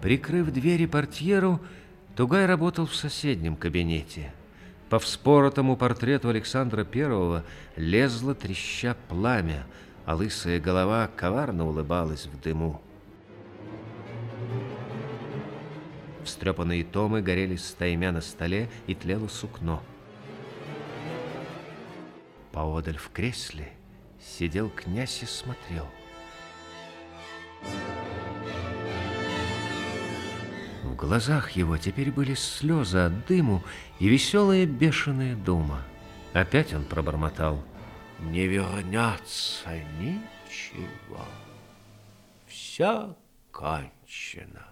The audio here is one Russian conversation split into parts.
Прикрыв двери портьеру, Тугай работал в соседнем кабинете. По вспоротому портрету Александра Первого лезло треща пламя, а лысая голова коварно улыбалась в дыму. Встрепанные томы горели стаймя на столе и тлело сукно. Поодаль в кресле сидел князь и смотрел. В глазах его теперь были слезы от дыму и веселая бешеная дума. Опять он пробормотал. Не вернется ничего. Все кончено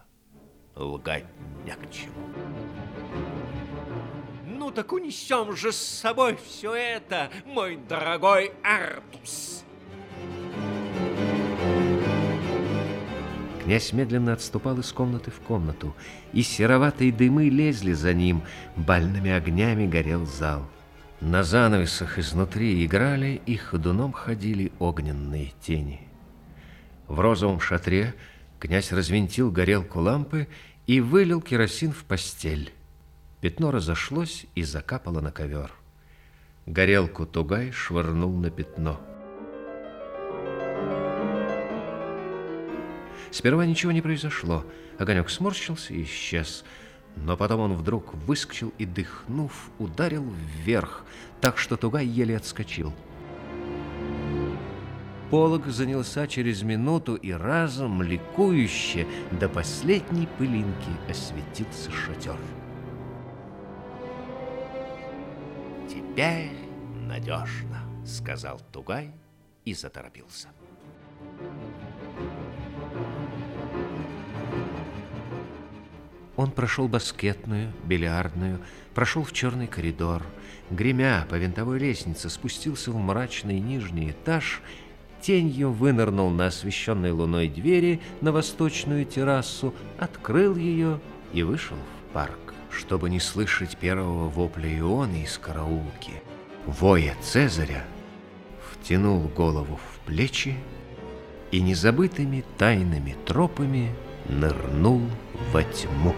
лгать не к чему. Ну так унесем же с собой все это, мой дорогой Артус. Князь медленно отступал из комнаты в комнату, и сероватые дымы лезли за ним, бальными огнями горел зал. На занавесах изнутри играли и ходуном ходили огненные тени. В розовом шатре Князь развинтил горелку лампы и вылил керосин в постель. Пятно разошлось и закапало на ковер. Горелку Тугай швырнул на пятно. Сперва ничего не произошло. Огонек сморщился и исчез. Но потом он вдруг выскочил и, дыхнув, ударил вверх, так что Тугай еле отскочил. Полог занялся через минуту и разом, ликующе, до последней пылинки осветился шатер. «Теперь надежно», — сказал Тугай и заторопился. Он прошел баскетную, бильярдную, прошел в черный коридор, гремя по винтовой лестнице, спустился в мрачный нижний этаж тенью вынырнул на освещенной луной двери на восточную террасу, открыл ее и вышел в парк, чтобы не слышать первого вопля Ионы из караулки. Воя Цезаря втянул голову в плечи и незабытыми тайными тропами нырнул во тьму.